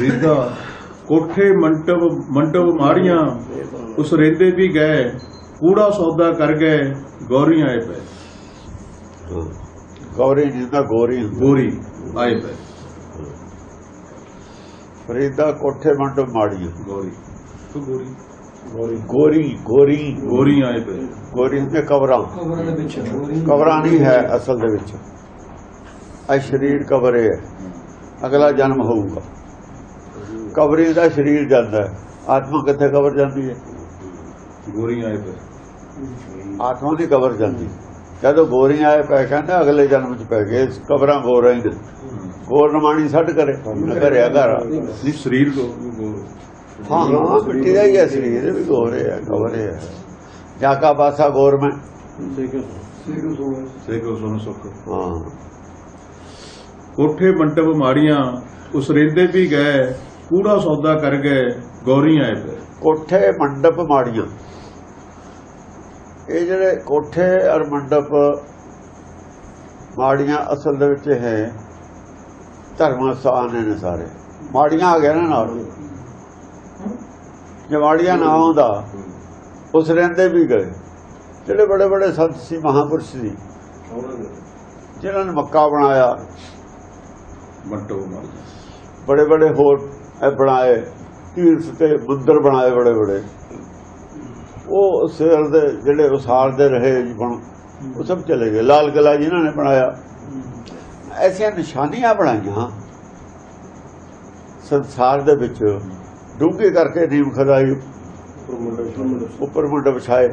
ਰੀਦਾ। ਕੋਠੇ ਮੰਟਪ ਮੰਟਪ ਮਾੜੀਆਂ ਉਸ ਰਹਿੰਦੇ ਵੀ ਗਏ ਕੂੜਾ ਸੌਦਾ ਕਰ ਗਏ ਗੌਰੀਆਂ ਆਏ ਪਏ। ਗੌਰੀ ਜਿੰਦਾ ਗੋਰੀ। ਗੋਰੀ ਆਏ ਪਏ। ਫਰੀਦਾ ਕੋਠੇ ਮੰਡ ਮਾੜੀਆਂ। ਗੌਰੀ। ਤੂੰ ਗੋਰੀ ਗੋਰੀ। ਗੋਰੀ ਗੋਰੀ। ਆਏ ਪਏ। ਗੋਰੀ ਹੁੰਦੇ ਕਬਰਾਂ। ਕਬਰਾਂ ਦੇ ਵਿੱਚ ਕਬਰਾਂ ਨਹੀਂ ਹੈ ਅਸਲ ਦੇ ਵਿੱਚ। ਇਹ ਸਰੀਰ ਕਬਰੇ ਹੈ। ਅਗਲਾ ਜਨਮ ਹੋਊਗਾ। ਕਬਰੀ ਦਾ ਸਰੀਰ ਜਾਂਦਾ ਹੈ। ਆਤਮਾ ਕਿੱਥੇ ਕਬਰ ਜਾਂਦੀ ਹੈ? ਗੋਰੀ ਆਏ ਪਏ ਆਤਮਾ ਦੀ ਕਬਰ ਜਾਂਦੀ ਜਦੋਂ ਗੋਰੀ ਆਏ ਪੈ ਕਹਿੰਦੇ ਅਗਲੇ ਜਨਮ ਚ ਪੈ ਗਏ ਕਬਰਾਂ ਗੋਰਾਂ ਹੀ ਗੋਰ ਨਮਾਣੀ ਛੱਡ ਕਰੇ ਕਰਿਆ ਘਰ। ਨਹੀਂ ਸਰੀਰ ਹਾਂ ਹਾਂ ਮਿੱਟੀ ਦਾ ਹੀ ਹੈ ਸਰੀਰ ਵੀ ਗੋਰੇ ਹੈ ਕਬਰੇ ਹੈ ਜਾਕਾ ਬਾਸਾ ਗੋਰ ਮੈਂ ਸੇ ਕੋ ਸੁਣ ਸੁੱਖ ਹਾਂ। ਕੋਠੇ ਮੰਟਪ ਮਾੜੀਆਂ ਉਸ ਰਹਿੰਦੇ ਵੀ ਗਏ ਕੂੜਾ ਸੌਦਾ ਕਰ ਗਏ ਗੌਰੀ ਆਏ ਪਏ। ਕੋਠੇ ਮੰਡਪ ਮਾੜੀਆਂ। ਇਹ ਜਿਹੜੇ ਕੋਠੇ ਔਰ ਮੰਡਪ ਮਾੜੀਆਂ ਅਸਲ ਦੇ ਵਿੱਚ ਹੈ ਧਰਮ ਸਥਾਨ ਨੇ ਸਾਰੇ। ਮਾੜੀਆਂ ਆ ਗਿਆ ਨਾ ਨਾਲ। ਜੇ ਮਾੜੀਆਂ ਨਾ ਆਉਂਦਾ ਉਸ ਰਹਿੰਦੇ ਵੀ ਗਏ। ਜਿਹੜੇ ਬੜੇ ਬੜੇ ਸੰਤ ਸੀ ਮਹਾਪੁਰਸ਼ ਸੀ ਜਿਨ੍ਹਾਂ ਨੇ ਮੱਕਾ ਬਣਾਇਆ ਮੰਟਪ ਮਾੜੀਆਂ ਬੜੇ ਬੜੇ ਹੋਰ ਇਹ ਬਣਾਏ ਤੀਰਥ ਤੇ ਮੰਦਰ ਬਣਾਏ ਬੜੇ ਬੜੇ। ਉਹ ਸਿਰ ਦੇ ਜਿਹੜੇ ਉਸਾਰ ਦੇ ਰਹੇ ਜੀ ਬਣ ਉਹ ਸਭ ਚਲੇ ਗਏ। ਲਾਲ ਕਿਲਾ ਜਿਨ੍ਹਾਂ ਨੇ ਬਣਾਇਆ। ਐਸੀਆਂ ਨਿਸ਼ਾਨੀਆਂ ਬਣਾਈਆਂ। ਸੰਸਾਰ ਦੇ ਵਿੱਚ ਡੂੰਘੇ ਕਰਕੇ ਨੀਮ ਖਦਾਈ ਉੱਪਰ ਮੁੰਡ ਵਿਛਾਏ।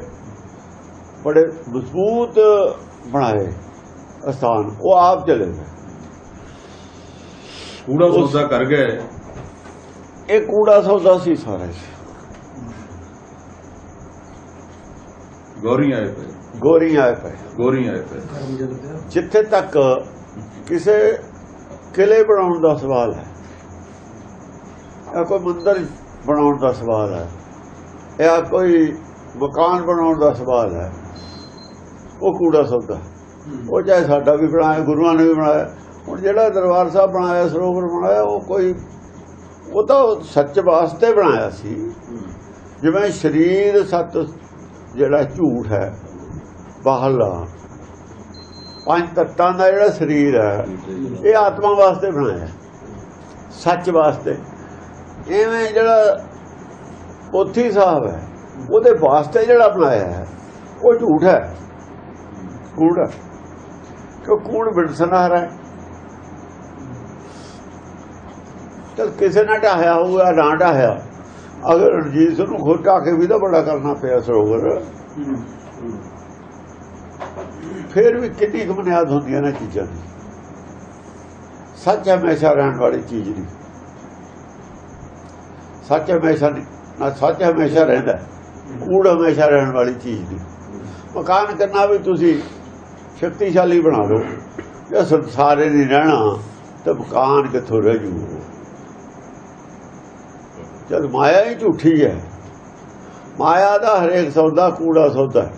ਬੜੇ ਮਜ਼ਬੂਤ ਬਣਾਏ ਅਸਥਾਨ। ਉਹ ਆਪ ਚਲੇ ਗਏ। ਕੂੜਾ ਸੌਦਾ ਕਰ ਗਏ। ਇਹ ਕੂੜਾ ਸੌਦਾ ਸੀ ਸਾਰਾ। ਗੌਰੀ ਆਏ ਪਏ। ਗੋਰੀ ਆਏ ਪਏ। ਗੋਰੀ ਆਏ ਪਏ। ਜਿੱਥੇ ਤੱਕ ਕਿਸੇ ਕਿਲੇ ਬਣਾਉਣ ਦਾ ਸਵਾਲ ਹੈ ਜਾਂ ਕੋਈ ਮੰਦਰ ਬਣਾਉਣ ਦਾ ਸਵਾਲ ਹੈ ਜਾਂ ਕੋਈ ਮਕਾਨ ਬਣਾਉਣ ਦਾ ਸਵਾਲ ਹੈ ਉਹ ਕੂੜਾ ਸੌਦਾ। ਉਹ ਚਾਹੇ ਸਾਡਾ ਵੀ ਬਣਾਇਆ ਗੁਰੂਆਂ ਨੇ ਵੀ ਬਣਾਇਆ ਹੁਣ ਜਿਹੜਾ ਦਰਬਾਰ ਸਾਹਿਬ ਬਣਾਇਆ, ਸਰੋਵਰ ਬਣਾਇਆ, ਉਹ ਕੋਈ ਉਹ ਤਾਂ ਸੱਚ ਵਾਸਤੇ ਬਣਾਇਆ ਸੀ। ਜਿਵੇਂ ਸਰੀਰ ਸੱਤ ਜਿਹੜਾ ਝੂਠ ਹੈ ਬਾਹਰਲਾ ਪੰਜ ਤੱਤਾਂ ਦਾ ਜਿਹੜਾ ਸਰੀਰ ਹੈ, ਇਹ ਆਤਮਾ ਵਾਸਤੇ ਬਣਾਇਆ। ਸੱਚ ਵਾਸਤੇ। ਐਵੇਂ ਜਿਹੜਾ ਪੋਥੀ ਸਾਹਿਬ ਹੈ, ਉਹਦੇ ਵਾਸਤੇ ਜਿਹੜਾ ਬਣਾਇਆ ਹੈ, ਉਹ ਝੂਠ ਹੈ। ਕੂੜ ਹੈ। ਕਿਉਂ? ਕੂੜ ਬਿਨਸਨਾਰ ਹੈ। ਚਲ ਕਿਸੇ ਨੇ ਢਾਹਿਆ ਹੋਊਗਾ ਨਾ ਢਾਹਿਆ। ਅਗਰ ਰਣਜੀਤ ਸਿੰਘ ਨੂੰ ਖੁਦ ਢਾਹ ਕੇ ਵੀ ਤਾਂ ਬੜਾ ਕਰਨਾ ਪਿਆ ਸਰੋਵਰ। ਫਿਰ ਵੀ ਕਿੰਨੀ ਕੁ ਬੁਨਿਆਦ ਹੁੰਦੀਆਂ ਨੇ ਚੀਜ਼ਾਂ ਦੀ। ਸੱਚ ਹਮੇਸ਼ਾ ਰਹਿਣ ਵਾਲੀ ਚੀਜ਼ ਨਹੀਂ। ਸੱਚ ਹਮੇਸ਼ਾ ਨਹੀਂ, ਨਾ ਸੱਚ ਹਮੇਸ਼ਾ ਰਹਿੰਦਾ ਹੈ। ਕੂੜ ਹਮੇਸ਼ਾ ਰਹਿਣ ਵਾਲੀ ਚੀਜ਼ ਨਹੀਂ। ਮਕਾਨ ਕਰਨਾ ਵੀ ਤੁਸੀਂ ਸ਼ਕਤੀਸ਼ਾਲੀ ਬਣਾ ਲਓ, ਜੇ ਸੰਸਾਰੇ ਨਹੀਂ ਰਹਿਣਾ, ਤਾਂ ਮਕਾਨ ਕਿੱਥੋਂ ਰਹਿ ਜੂ ਜਦ ਮਾਇਆ ਹੀ ਝੂਠੀ ਹੈ। ਮਾਇਆ ਦਾ ਹਰੇਕ ਸੌਦਾ ਕੂੜਾ ਸੌਦਾ ਹੈ।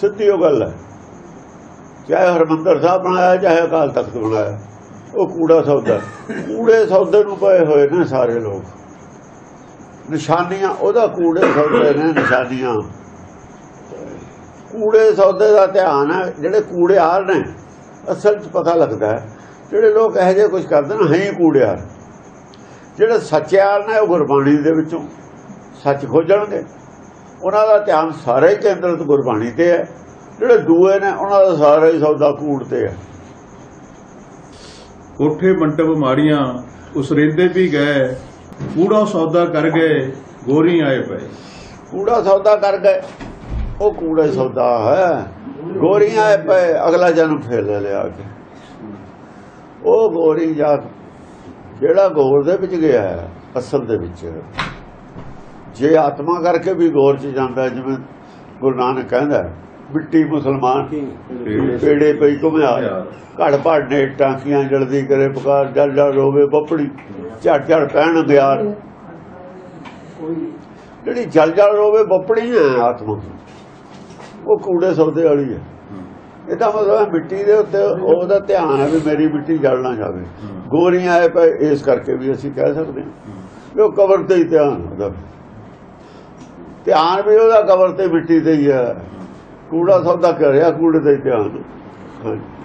ਸਿੱਧੀ ਉਹ ਗੱਲ ਹੈ। ਚਾਹੇ ਹਰਮੰਦਰ ਸਾਹਿਬ ਬਣਾਇਆ, ਚਾਹੇ ਅਕਾਲ ਤਖਤ ਬਣਾਇਆ, ਉਹ ਕੂੜਾ ਸੌਦਾ ਕੂੜੇ ਸੌਦੇ ਨੂੰ ਪਏ ਹੋਏ ਨੇ ਸਾਰੇ ਲੋਕ। ਨਿਸ਼ਾਨੀਆਂ, ਉਹਦਾ ਕੂੜੇ ਸੌਦੇ ਨੇ ਨਿਸ਼ਾਨੀਆਂ। ਕੂੜੇ ਸੌਦੇ ਦਾ ਧਿਆਨ ਹੈ, ਜਿਹੜੇ ਕੂੜਿਆਰ ਨੇ, ਅਸਲ 'ਚ ਪਤਾ ਲੱਗਦਾ ਜਿਹੜੇ ਲੋਕ ਇਹੋ ਜਿਹੇ ਕੁਝ ਕਰਦੇ ਨੇ ਹੈ ਹੀ ਕੂੜਿਆਰ। ਜਿਹੜੇ ਸੱਚਿਆਰ ਨੇ ਉਹ ਗੁਰਬਾਣੀ ਦੇ ਵਿੱਚੋਂ ਸੱਚ ਖੋਜਣਗੇ। ਉਹਨਾਂ ਦਾ ਧਿਆਨ ਸਾਰਾ ਕੇਂਦਰਿਤ ਗੁਰਬਾਣੀ ਤੇ ਹੈ। ਜਿਹੜੇ ਦੂਏ ਨੇ ਉਹਨਾਂ ਦਾ ਸਾਰਾ ਹੀ ਸੌਦਾ ਕੂੜ ਤੇ ਹੈ। ਕੋਠੇ ਮੰਟਪ ਮਾੜੀਆਂ ਉਸ ਰਹਿੰਦੇ ਵੀ ਗਏ ਕੂੜਾ ਸੌਦਾ ਕਰ ਗਏ ਗੋਰੀ ਆਏ ਪਏ। ਕੂੜਾ ਸੌਦਾ ਕਰ ਗਏ। ਉਹ ਕੂੜਾ ਸੌਦਾ ਹੈ। ਗੋਰੀਆਂ ਆਏ ਪਏ ਅਗਲਾ ਜਨਮ ਫੇਰ ਲੈ ਲਿਆ ਕੇ। ਉਹ ਗੋਰੀ ਜਾ ਜਿਹੜਾ ਗੋਰ ਦੇ ਵਿੱਚ ਗਿਆ ਹੈ, ਅਸਲ ਦੇ ਵਿੱਚ। ਜੇ ਆਤਮਾ ਕਰਕੇ ਵੀ ਗੋਰ ਚ ਜਾਂਦਾ ਜਿਵੇਂ ਗੁਰੂ ਨਾਨਕ ਕਹਿੰਦਾ ਮਿੱਟੀ ਮੁਸਲਮਾਨ ਪੇੜੇ ਪਈ ਘੁਮਿਆ ਘੜ ਭੜ ਨੇ ਟਾਂਕੀਆਂ ਜਲਦੀ ਕਰੇ ਪੁਕਾਰ ਜਲ ਜਲ ਰੋਵੇ ਬੱਪੜੀ ਝੜ ਝੜ ਪੈਣ ਗਿਆਰ ਜਿਹੜੀ ਜਲ ਜਲ ਰੋਵੇ ਬੱਪੜੀ ਹੈ ਆਤਮਾ ਉਹ ਕੂੜੇ ਸੌਦੇ ਵਾਲੀ ਹੈ। ਇਹਦਾ ਮਤਲਬ ਹੈ ਮਿੱਟੀ ਦੇ ਉੱਤੇ ਉਹਦਾ ਧਿਆਨ ਹੈ ਵੀ ਮੇਰੀ ਮਿੱਟੀ ਜਲ ਨਾ ਜਾਵੇ। ਗੋਰੀਆਂ ਆਏ ਪਏ ਇਸ ਕਰਕੇ ਵੀ ਅਸੀਂ ਕਹਿ ਸਕਦੇ ਹਾਂ। ਵੀ ਉਹ ਕਬਰ ਤੇ ਹੀ ਧਿਆਨ ਉਹਦਾ ਧਿਆਨ ਵੀ ਉਹਦਾ ਕਬਰ ਤੇ ਮਿੱਟੀ ਤੇ ਹੀ ਹੈ। ਕੂੜਾ ਸੌਦਾ ਕਰਿਆ, ਕੂੜੇ ਤੇ ਧਿਆਨ। ਹਾਂਜੀ।